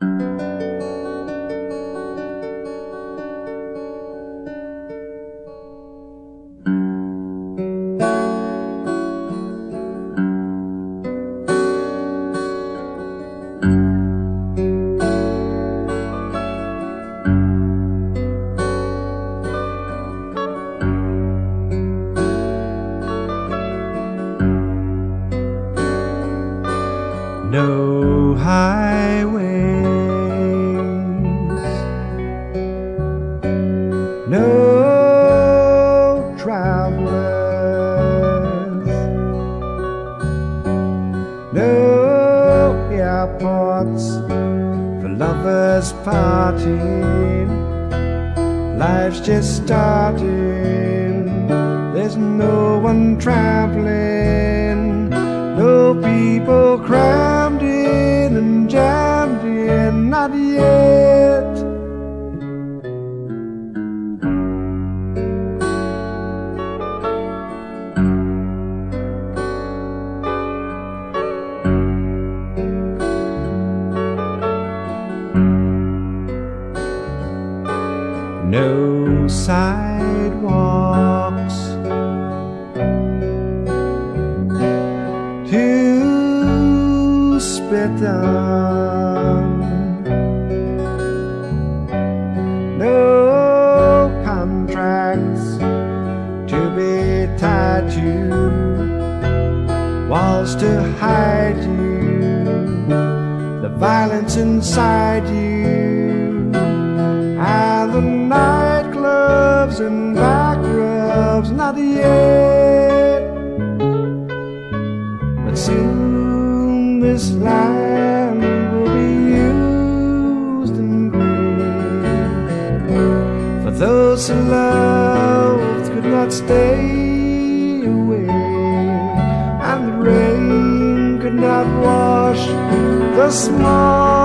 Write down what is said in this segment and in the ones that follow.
no no airports for lovers parting. Life's just starting. There's no one traveling, No contracts to be tied to, walls to hide you, the violence inside you, and the nightclubs and back rubs, not yet. But this land will be used and for those who loved could not stay away, and the rain could not wash the smog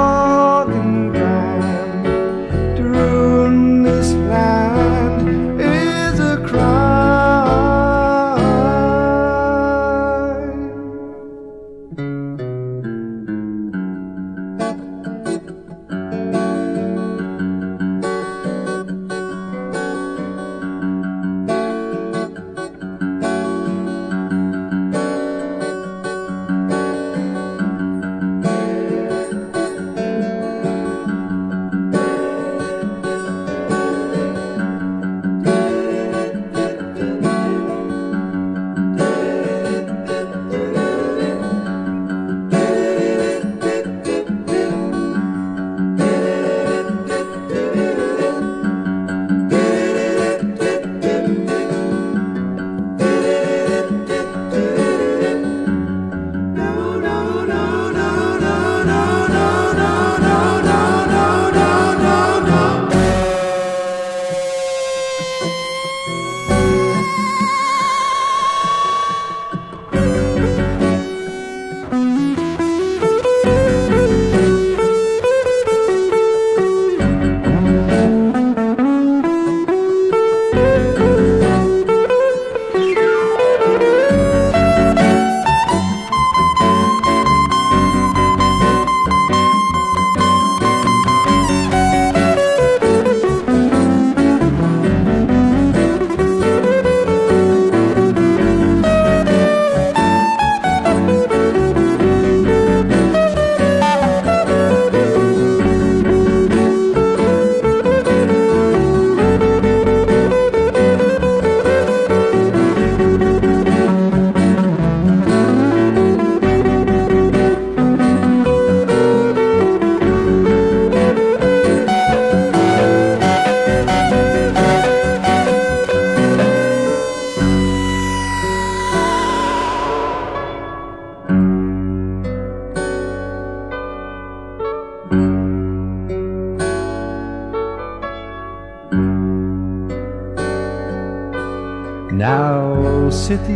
Now cities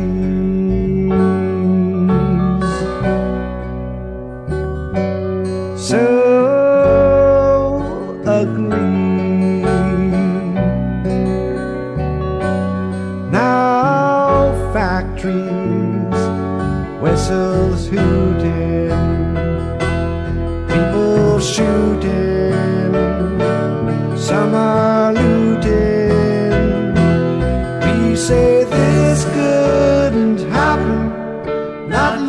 so ugly. Now factories, whistles hooting, not.